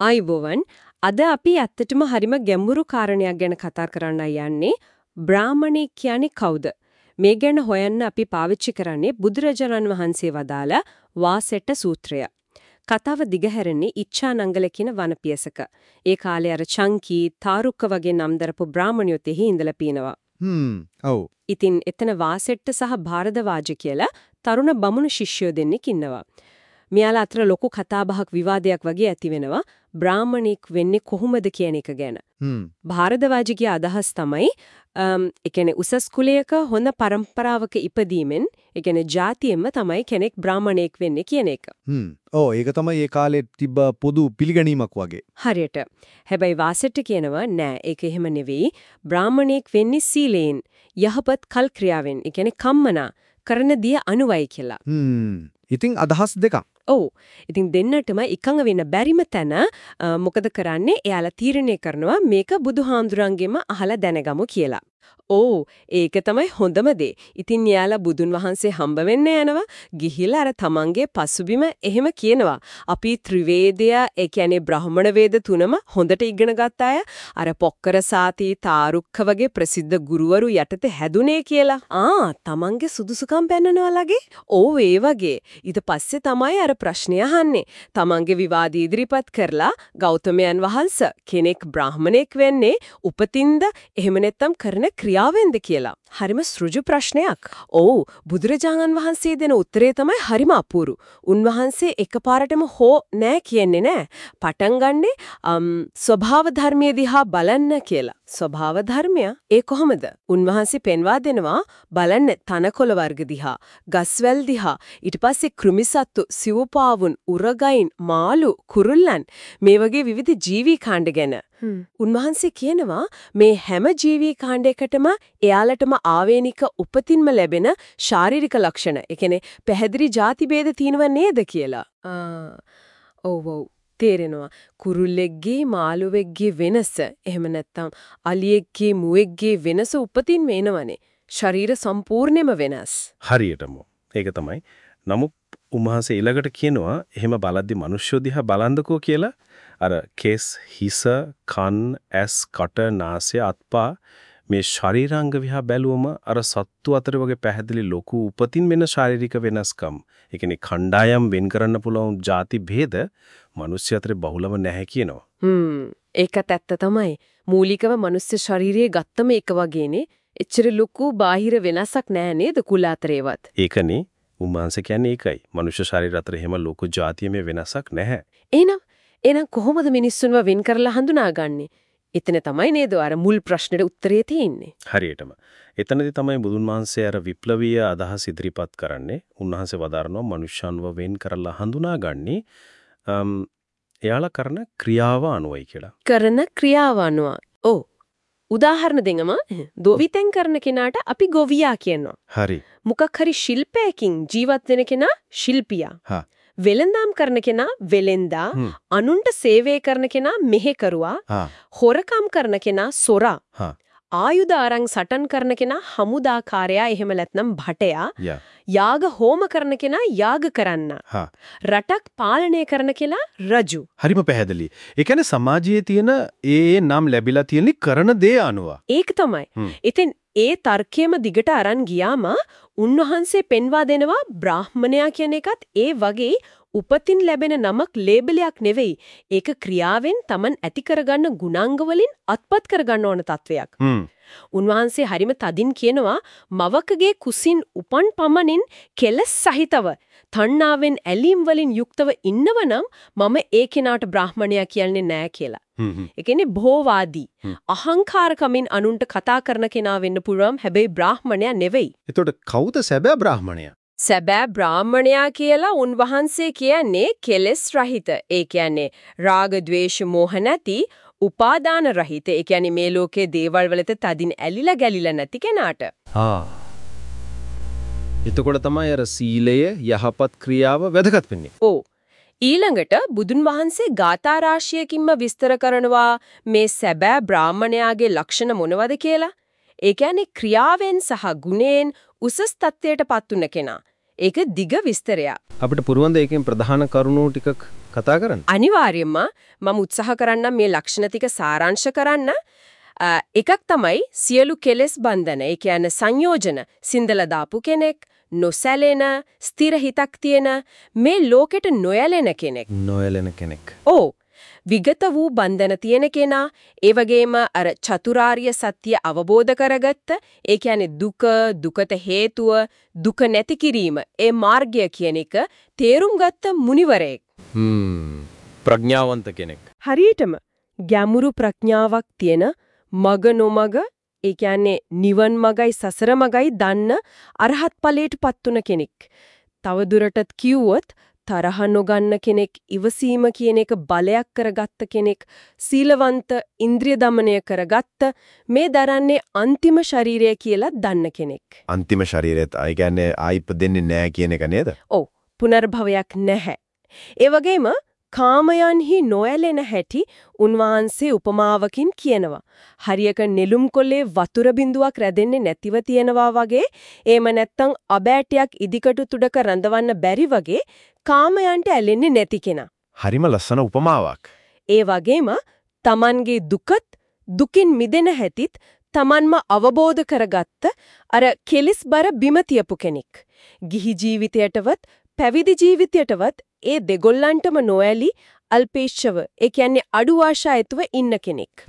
ආයිබෝවන් අද අපි ඇත්තටම හරිම ගැඹුරු කාරණයක් ගැන කතා කරන්න යන්නේ. බ්‍රාහමණේ කියන්නේ කවුද? මේ ගැන හොයන්න අපි පාවිච්චි කරන්නේ බුදුරජාණන් වහන්සේ වදාළ වාසෙට සූත්‍රය. කතාව දිගහැරෙන්නේ ඉච්ඡානංගල කියන වනපියසක. ඒ කාලේ අර චංකී තාරුක්ක වගේ නම් දරපු බ්‍රාහමණයොත් එහි ඉඳලා පිනවා. හ්ම් ඔව්. ඉතින් එතන වාසෙට්ට සහ භාරදවාජ කියලා තරුණ බමුණු ශිෂ්‍යයෝ දෙන්නෙක් ඉන්නවා. මෙයාලා අතර ලොකු කතාබහක් විවාදයක් වගේ ඇති වෙනවා. බ්‍රාහමණෙක් වෙන්නේ කොහොමද කියන එක ගැන. හ්ම් භාරදවාජගේ අදහස් තමයි ඒ කියන්නේ උසස් කුලයක හොඳ પરම්පරාවක ඉපදීමෙන් ඒ කියන්නේ ජාතියෙම තමයි කෙනෙක් බ්‍රාහමණෙක් වෙන්නේ කියන එක. හ්ම් ඔව් ඒක තමයි ඒ කාලේ තිබ්බ පොදු පිළිගැනීමක් වගේ. හරියට. හැබැයි වාසෙට්ට කියනවා නෑ ඒක එහෙම නෙවෙයි. බ්‍රාහමණෙක් වෙන්නේ සීලයෙන්, යහපත් කල් ක්‍රියාවෙන්, ඒ කියන්නේ කම්මනා කරන දිය අනුවයි කියලා. හ්ම් ඉතින් අදහස් දෙකක්. ඔව්. ඉතින් දෙන්නටම එකඟ වෙන්න බැරිම තැන මොකද කරන්නේ? එයාලා තීරණය කරනවා මේක බුදුහාඳුරන්ගෙම අහලා දැනගමු කියලා. ඕ ඒක තමයි හොඳම දේ. ඉතින් යාලා බුදුන් වහන්සේ හම්බ වෙන්න යනවා. ගිහිලා අර තමන්ගේ පසුබිම එහෙම කියනවා. අපි ත්‍රිවේදය ඒ කියන්නේ බ්‍රාහමණ වේද තුනම හොඳට ඉගෙන ගත්ත අය අර පොක්කර සාති තාරුක්ක වගේ ප්‍රසිද්ධ ගුරුවරු යටතේ හැදුනේ කියලා. ආ තමන්ගේ සුදුසුකම් පෙන්වනවා ලගේ. ඕ ඒ වගේ. ඊට පස්සේ තමයි අර ප්‍රශ්නය අහන්නේ. තමන්ගේ විවාද ඉදිරිපත් කරලා ගෞතමයන් වහන්සේ කෙනෙක් බ්‍රාහමණෙක් වෙන්නේ උපතින්ද එහෙම නැත්නම් කරන ක්‍රියාවෙන්ද කියලා. හරිම සෘජු ප්‍රශ්නයක්. ඔව් බුදුරජාණන් වහන්සේ දෙන උත්තරේ තමයි හරිම අපූරු. උන්වහන්සේ එකපාරටම හෝ නෑ කියන්නේ නෑ. පටන් ගන්නේ ස්වභාව ධර්මයේ දිහා බලන්න කියලා. ස්වභාව ධර්මය ඒ කොහොමද? උන්වහන්සේ පෙන්වා දෙනවා බලන්න තනකොළ වර්ග දිහා, ගස්වැල් දිහා, ඊට පස්සේ කෘමිසත්තු, සිව්පාවුන්, උරගයින්, මාළු, කුරුල්ලන් මේ වගේ විවිධ ජීවී කාණ්ඩ ගැන. උන්වහන්සේ කියනවා මේ හැම ජීවී කාණ්ඩයකටම එයාලටම ආවේනික උපතින්ම ලැබෙන ශාරීරික ලක්ෂණ, ඒ කියන්නේ පැහැදිලි ಜಾති ભેද තියෙනව නේද කියලා. ඔව් ඔව් තේරෙනවා. කුරුල්ලෙක්ගේ මාළුවෙක්ගේ වෙනස, එහෙම නැත්නම් අලියෙක්ගේ මුවෙක්ගේ වෙනස උපතින්ම එනවනේ. ශරීර සම්පූර්ණයෙන්ම වෙනස්. හරියටම. ඒක තමයි. නමුත් උන්වහන්සේ ඊළඟට කියනවා එහෙම බලද්දි මිනිස්සු දිහා බලන්දකෝ කියලා අර කේස් හිස කන් ඇස් කට නාසය අත්පා මේ ශරීරාංග විහා බැලුවම අර සත්තු අතර වගේ පැහැදිලි ලොකු උපතින් වෙන ශාරීරික වෙනස්කම් ඒ කියන්නේ කණ්ඩායම් වෙන් කරන්න පුළුවන් ಜಾති ભેද මිනිස්සු අතර බහුලව නැහැ කියනවා. හ්ම් ඒකත් ඇත්ත තමයි. මූලිකව මිනිස්සු ශාරීරියේ ගත්තම එක වගේනේ. එච්චර ලොකු බාහිර වෙනසක් නැහැ නේද කුල අතරේවත්. ඒකනේ උමාංශ කියන්නේ ඒකයි. මනුෂ්‍ය ශරීර අතර එහෙම ලොකු જાතියමේ වෙනසක් නැහැ. එහෙනම් එහෙනම් කොහොමද මිනිස්සුන්ව වෙන් කරලා හඳුනාගන්නේ? එතන තමයි නේද අර මුල් ප්‍රශ්නෙට උත්තරේ තියෙන්නේ. හරියටම. එතනදී තමයි බුදුන් වහන්සේ අර විප්ලවීය අදහස් ඉදිරිපත් කරන්නේ. උන්වහන්සේ වදාරනවා මනුෂ්‍යන්ව වෙන් කරලා හඳුනාගන්නේ එයාලා කරන ක්‍රියාව අනුවයි කියලා. කරන ක්‍රියාව අනුව. ඔව්. උදාහරණ දෙන්නම දොවිතෙන් කරන කෙනාට අපි ගොවියා කියනවා. හරි. මොකක් හරි ශිල්පයකින් ජීවත් වෙන කෙනා ශිල්පියා. හා. වෙලඳාම් කරන කෙනා වෙලෙන්දා අනුන්ට සේවය කරන කෙනා මෙහෙකරුවා හොරකම් කරන කෙනා සොරා ආයුධ අරන් සටන් කරන කෙනා හමුදාකාරයා එහෙම නැත්නම් භටයා යාග හෝම කරන කෙනා යාග කරන්න රටක් පාලනය කරන කෙනා රජු. හරිම පැහැදිලි. ඒ කියන්නේ සමාජයේ තියෙන ඒ නම් ලැබිලා තියෙන කරන දේ අනුව. ඒක තමයි. ඉතින් ඒ තර්කයේම දිගට අරන් ගියාම උන්වහන්සේ පෙන්වා දෙනවා බ්‍රාහ්මණයා කියන එකත් ඒ වගේ උපතින් ලැබෙන නමක් ලේබලයක් නෙවෙයි. ඒක ක්‍රියාවෙන් Taman ඇති කරගන්න ගුණාංග වලින් අත්පත් කරගන්න ඕන තත්වයක්. උන්වහන්සේ හරිම තදින් කියනවා මවකගේ කුසින් උපන් පමණින් කෙලස් සහිතව තණ්හාවෙන් ඇලීම් වලින් යුක්තව ඉන්නවනම් මම ඒ කෙනාට බ්‍රාහ්මණයා කියන්නේ නෑ කියලා. ඒ කියන්නේ භෝවාදී අහංකාරකමින් අනුන්ට කතා කරන කෙනා වෙන්න පුළුවන් හැබැයි බ්‍රාහ්මණයා නෙවෙයි. එතකොට කවුද සැබෑ බ්‍රාහ්මණයා? සැබෑ බ්‍රාහ්මණයා කියලා උන්වහන්සේ කියන්නේ කෙලෙස් රහිත. ඒ කියන්නේ රාග, ద్వේෂ, මෝහ නැති උපාදාන රහිත. ඒ කියන්නේ මේ ලෝකයේ දේවල් වලට තදින් ඇලිලා ගැලිලා නැති කෙනාට. ආ. එතකොට තමයි අර සීලය යහපත් ක්‍රියාව වැදගත් වෙන්නේ. ඔව්. ඊළඟට බුදුන් වහන්සේ ගාථා රාශියකින්ම විස්තර කරනවා මේ සැබෑ බ්‍රාහ්මණයාගේ ලක්ෂණ මොනවද කියලා. ඒ කියන්නේ ක්‍රියාවෙන් සහ ගුණයෙන් උසස් තත්ත්වයට පත්ුන කෙනා. ඒක දිග විස්තරයක්. අපිට පුරුවන් ද ඒකෙන් ප්‍රධාන කරුණු ටිකක් කතා කරන්න. අනිවාර්යයෙන්ම මම උත්සාහ කරන්නම් මේ ලක්ෂණ ටික සාරාංශ කරන්න. එකක් තමයි සියලු කෙලෙස් බන්ධන. ඒ කියන්නේ සංයෝජන සින්දලා දාපු කෙනෙක්, නොසැලෙන, ස්ථිර හිතක් තියෙන මේ ලෝකෙට නොයැලෙන කෙනෙක්. නොයලෙන කෙනෙක්. ඕ විගත වූ බන්ධන තියෙන කෙනා ඒ වගේම අර චතුරාර්ය සත්‍ය අවබෝධ කරගත්ත ඒ කියන්නේ දුක දුකට හේතුව දුක නැති කිරීම ඒ මාර්ගය කියන එක තේරුම් ගත්ත මුනිවරයෙක් ප්‍රඥාවන්ත කෙනෙක්. හරියටම ගැඹුරු ප්‍රඥාවක් තියෙන මග නොමග ඒ කියන්නේ නිවන් මගයි සසර මගයි දන්න අරහත් ඵලයටපත් තුන කෙනෙක්. තව දුරටත් කිව්වොත් තරහ නොගන්න කෙනෙක් ඉවසීම කියන එක බලයක් කරගත්ත කෙනෙක් සීලවන්ත ඉන්ද්‍රිය দমনය කරගත්ත මේ දරන්නේ අන්තිම ශරීරය කියලා දන්න කෙනෙක්. අන්තිම ශරීරයත් ඒ කියන්නේ ආයිප දෙන්නේ නැහැ කියන එක නේද? ඔව්. පුනර්භවයක් නැහැ. ඒ වගේම කාමයන්හි නොඇලෙන හැටි උන්වහන්සේ උපමාවකින් කියනවා. හරියක නෙළුම් කොල්ලේ වතුර බිඳුවක් රැදෙන්නේ නැතිව තියනවා වගේ, එහෙම නැත්නම් අබෑටයක් ඉදිකටු තුඩක රඳවන්න බැරි වගේ කාමයන්ට ඇලෙන්නේ නැති කෙනා. හරිම ලස්සන උපමාවක්. ඒ වගේම Tamanගේ දුකත් දුකින් මිදෙන හැටිත් Tamanම අවබෝධ කරගත්ත අර කෙලිස් බර බිම කෙනෙක්. ගිහි ජීවිතයටවත් පැවිදි ජීවිතයටවත් ඒ දෙගොල්ලන්ටම නොඇලි අල්පේච්ඡව ඒ කියන්නේ අඩු ආශායත්ව ඉන්න කෙනෙක්.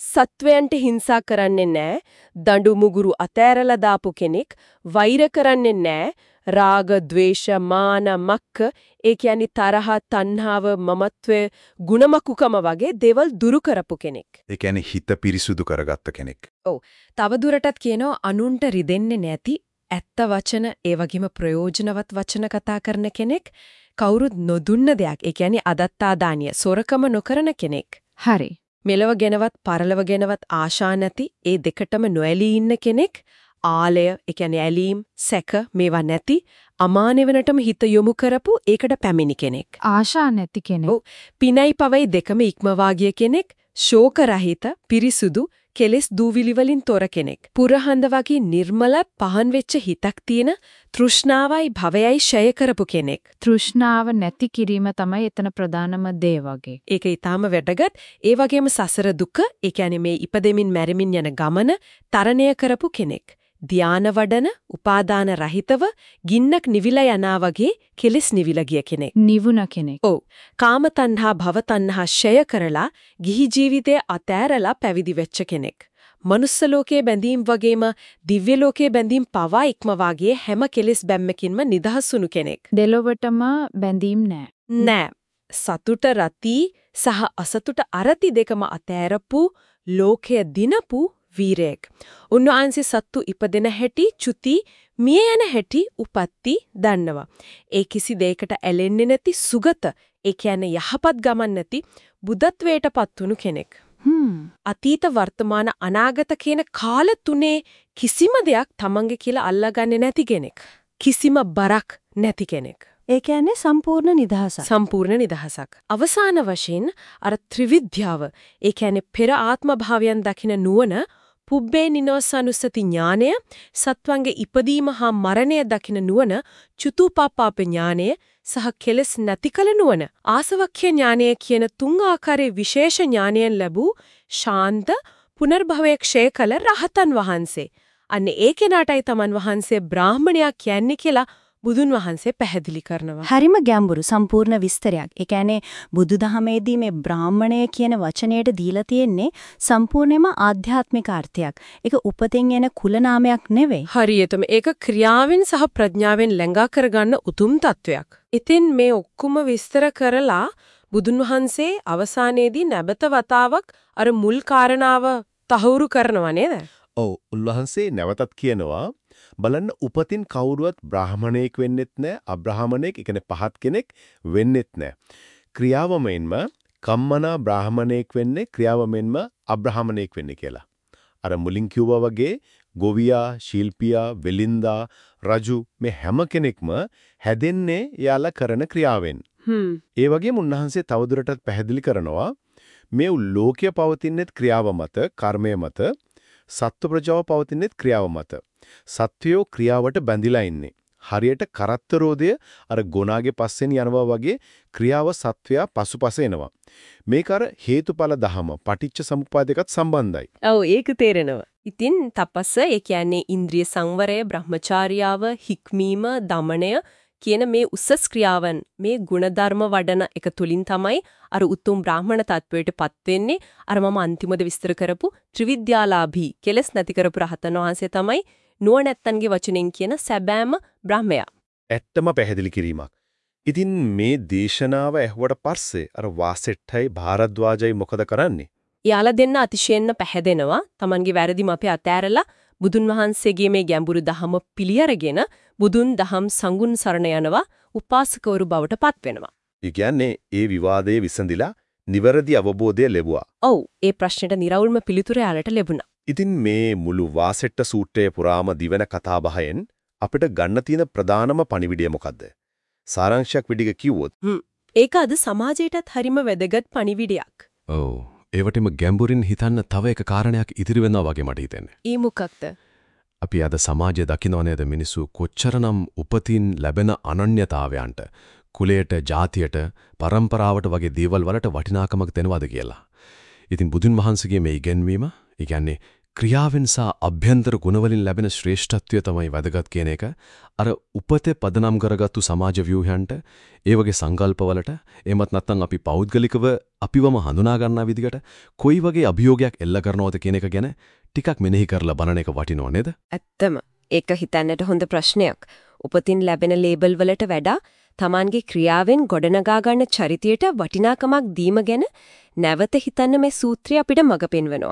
සත්වයන්ට හිංසා කරන්නේ නැහැ. දඬු මුගුරු අතෑරලා දාපු කෙනෙක්. වෛර කරන්නේ නැහැ. රාග, ద్వේෂ, මාන, මක්ක, ඒ කියන්නේ තරහ, තණ්හාව, මමත්වය, ಗುಣමකුකම වගේ දේවල් දුරු කරපු කෙනෙක්. ඒ කියන්නේ හිත පිරිසුදු කරගත්ත කෙනෙක්. ඔව්. තව දුරටත් කියනවා අනුන්ට රිදෙන්නේ නැති ඇත්ත වචන ඒ වගේම ප්‍රයෝජනවත් වචන කතා කරන කෙනෙක් කවුරුත් නොදුන්න දෙයක් ඒ කියන්නේ අදත්තා දානිය සොරකම නොකරන කෙනෙක් හරි. මෙලව ගැනවත් පරලව ගැනවත් ආශා නැති ඒ දෙකටම නොඇලී ඉන්න කෙනෙක් ආලය ඒ කියන්නේ ඇලීම් සැක මේවා නැති අමානෙවනටම හිත යොමු කරපු ඒකට පැමිණි කෙනෙක් ආශා නැති කෙනෙක්. ඔව්. පිනයි පවයි දෙකම ඉක්මවා කෙනෙක් ශෝක රහිත පිරිසුදු කෙලෙස් දූවිලි වලින් තොර කෙනෙක්. පුරහඳ වගේ නිර්මල පහන් වෙච්ච හිතක් තියෙන තෘෂ්ණාවයි භවයයි ෂය කරපු කෙනෙක්. තෘෂ්ණාව නැති කිරීම තමයි එතන ප්‍රධානම දේ වගේ. ඒක ඊටාම වැදගත්. ඒ වගේම සසර දුක, ඒ කියන්නේ මේ ඉපදෙමින් මැරෙමින් යන ගමන තරණය කරපු කෙනෙක්. ධාන වඩන, උපාදාන රහිතව ගින්නක් නිවිලා යනා වගේ කෙලෙස් නිවිලා ගිය කෙනෙක්. නිවුණ කෙනෙක්. ඔව්. කාම තණ්හා භව තණ්හා ෂය කරලා ගිහි ජීවිතය අතෑරලා පැවිදි වෙච්ච කෙනෙක්. මනුස්ස ලෝකයේ බැඳීම් වගේම දිව්‍ය ලෝකයේ බැඳීම් පවා ඉක්මවාගේ හැම කෙලෙස් බැම්මකින්ම නිදහස් වුණු කෙනෙක්. දෙලොවටම බැඳීම් නැහැ. නෑ. සතුට රති සහ අසතුට අරති දෙකම අතෑරපු ලෝකය දිනපු වීරයෙක්. උන්වහන්සේ සත්තු ඉපදෙන හැටි චුති මිය යන හැටි උපත්ති දන්නවා. ඒ කිසි දෙයකට ඇලෙන්නේ නැති සුගත ඒ කියන්නේ යහපත් ගමන් නැති බුදත්වයටපත් වුණු කෙනෙක්. අතීත වර්තමාන අනාගත කියන කාල තුනේ කිසිම දෙයක් තමන්ගේ කියලා අල්ලාගන්නේ නැති කෙනෙක්. කිසිම බරක් නැති කෙනෙක්. ඒ කියන්නේ සම්පූර්ණ නිදහසක්. සම්පූර්ණ නිදහසක්. අවසාන වශයෙන් අර ත්‍රිවිධ්‍යාව, ඒ කියන්නේ පෙර ආත්ම භාවයන් දකින නුවණ, පුබ්බේ නිනෝසනුස්සති ඥානය, සත්වංගේ ඉපදීම හා මරණය දකින නුවණ, චුතුප්පාප ඥානය සහ කෙලස් නැතිකල නුවණ, ආසවක්ඛ්‍ය ඥානය කියන තුන් ආකාරයේ විශේෂ ඥානයන් ලැබූ ශාන්ත පුනර්භවයේ ක්ෂය කළ රහතන් වහන්සේ. අන්න ඒ කෙනාටයි තමන් වහන්සේ බ්‍රාහ්මණයා කියන්නේ කියලා බුදුන් වහන්සේ පැහැදිලි කරනවා. හරිම ගැඹුරු සම්පූර්ණ විස්තරයක්. ඒ කියන්නේ බුදුදහමේදී මේ බ්‍රාහ්මණය කියන වචනයට දීලා තියෙන්නේ සම්පූර්ණයෙන්ම ආධ්‍යාත්මික අර්ථයක්. ඒක උපතෙන් එන කුල නාමයක් නෙවෙයි. හරියටම ඒක ක්‍රියාවෙන් සහ ප්‍රඥාවෙන් ලැඟා කරගන්න උතුම් තත්වයක්. ඉතින් මේ ඔක්කොම විස්තර කරලා බුදුන් වහන්සේ අවසානයේදී නැබත වතාවක් අර මුල් කාරණාව තහවුරු කරනවා නේද? ඔව් උන්වහන්සේ නැවතත් කියනවා බලන්න උපතින් කවුරුවත් බ්‍රාහමණයෙක් වෙන්නෙත් නැහැ අබ්‍රාහමණයෙක් ඒ කියන්නේ පහත් කෙනෙක් වෙන්නෙත් නැහැ ක්‍රියාවමෙන්ම කම්මනා බ්‍රාහමණයෙක් වෙන්නේ ක්‍රියාවමෙන්ම අබ්‍රාහමණයෙක් වෙන්නේ කියලා. අර මුලින් කිව්වා වගේ ගොවියා ශිල්පියා වෙලින්දා රජු මේ හැම කෙනෙක්ම හැදෙන්නේ යාලා කරන ක්‍රියාවෙන්. ඒ වගේම උන්වහන්සේ තවදුරටත් පැහැදිලි කරනවා මේ ලෝකය පවතිනෙත් ක්‍රියාව මත කර්මය මත සත්ව ප්‍රජාව පවතිනෙත් ක්‍රියාව මත සත්වයෝ ක්‍රියාවට බැඳිලා ඉන්නේ හරියට කරත්තරෝදය අර ගොනාගේ පස්සෙන් යනවා වගේ ක්‍රියාව සත්වයා පසුපස එනවා. මේක අර හේතුඵල ධහම පටිච්ච සමුප්පාදයකත් සම්බන්ධයි. ඔව් ඒක තේරෙනවා. ඉතින් තපස්ස ඒ කියන්නේ ඉන්ද්‍රිය සංවරය, බ්‍රහ්මචාරියාව, හික්මීම, දමණය කියන මේ උසස් ක්‍රියාවන් මේ ಗುಣධර්ම වඩන එක තුලින් තමයි අර උතුම් බ්‍රාහ්මණ තත්වයටපත් වෙන්නේ. අර මම අන්තිමද විස්තර කරපු ත්‍රිවිද්‍යාලාභී කෙලස් නැති කරපු රහතන් වහන්සේ තමයි නුවණැත්තන්ගේ වචනෙන් කියන සැබෑම බ්‍රහ්මයා. ඇත්තම පැහැදිලි කිරීමක්. ඉතින් මේ දේශනාව ඇහුවට පස්සේ අර වාසෙට්ටයි භාරද්වාජයි මොකද කරන්නේ? යාලා දෙන්න අතිශයින්ම පැහැදෙනවා. Tamanගේ වැරදි මාපේ අතෑරලා බුදුන් වහන්සේගේ මේ ගැඹුරු දහම පිළිඅරගෙන බුදුන් දහම් සංගුණ සරණ යනවා උපාසකවරු බවට පත් වෙනවා. ඒ කියන්නේ ඒ විවාදයේ විසඳිලා නිවැරදි අවබෝධය ලැබුවා. ඔව් ඒ ප්‍රශ්නෙට निराවුල්ම පිළිතුර යාලට ලැබුණා. ඉතින් මේ මුළු වාසෙට්ට සූත්‍රයේ පුරාම දිවෙන කතාබහෙන් අපිට ගන්න තියෙන ප්‍රධානම පණිවිඩය මොකද්ද? සාරාංශයක් විදිහට කිව්වොත් ඒක අද සමාජයටත් හරිම වැදගත් පණිවිඩයක්. ඔව් ඒවටම ගැඹුරින් හිතන්න තව එක කාරණයක් ඉතිරි වෙනවා වගේ මට හිතෙන්නේ. ඊ මොකක්ද? අපි අද සමාජයේ දකින්න නේද මිනිස්සු කොච්චරනම් උපතින් ලැබෙන අනන්‍යතාවයන්ට කුලයට, ජාතියට, પરම්පරාවට වගේ දේවල් වලට වටිනාකමක් දෙනවද කියලා. ඉතින් බුදුන් වහන්සේගේ මේ ඉගැන්වීම, ඒ කියන්නේ ක්‍රියාවෙන් සහ අභ්‍යන්තර ගුණවලින් ලැබෙන ශ්‍රේෂ්ඨත්වය තමයි වැදගත් කියන එක අර උපතේ පදනම් කරගත්තු සමාජ ව්‍යුහයන්ට ඒ වගේ සංකල්පවලට එමත් නැත්නම් අපි පෞද්ගලිකව අපිවම හඳුනා ගන්නා විදිහට කොයි වගේ අභියෝගයක් එල්ල කරනවද කියන එක ගැන ටිකක් මෙනෙහි කරලා බලන එක වටිනව නේද? ඇත්තම ඒක හිතන්නට හොඳ ප්‍රශ්නයක්. උපතින් ලැබෙන ලේබල් වලට වඩා Tamanගේ ක්‍රියාවෙන් ගොඩනගා ගන්න චරිතයට වටිනාකමක් දීම ගැන නැවත හිතන්න මේ සූත්‍රය අපිට මඟ පෙන්වනවා.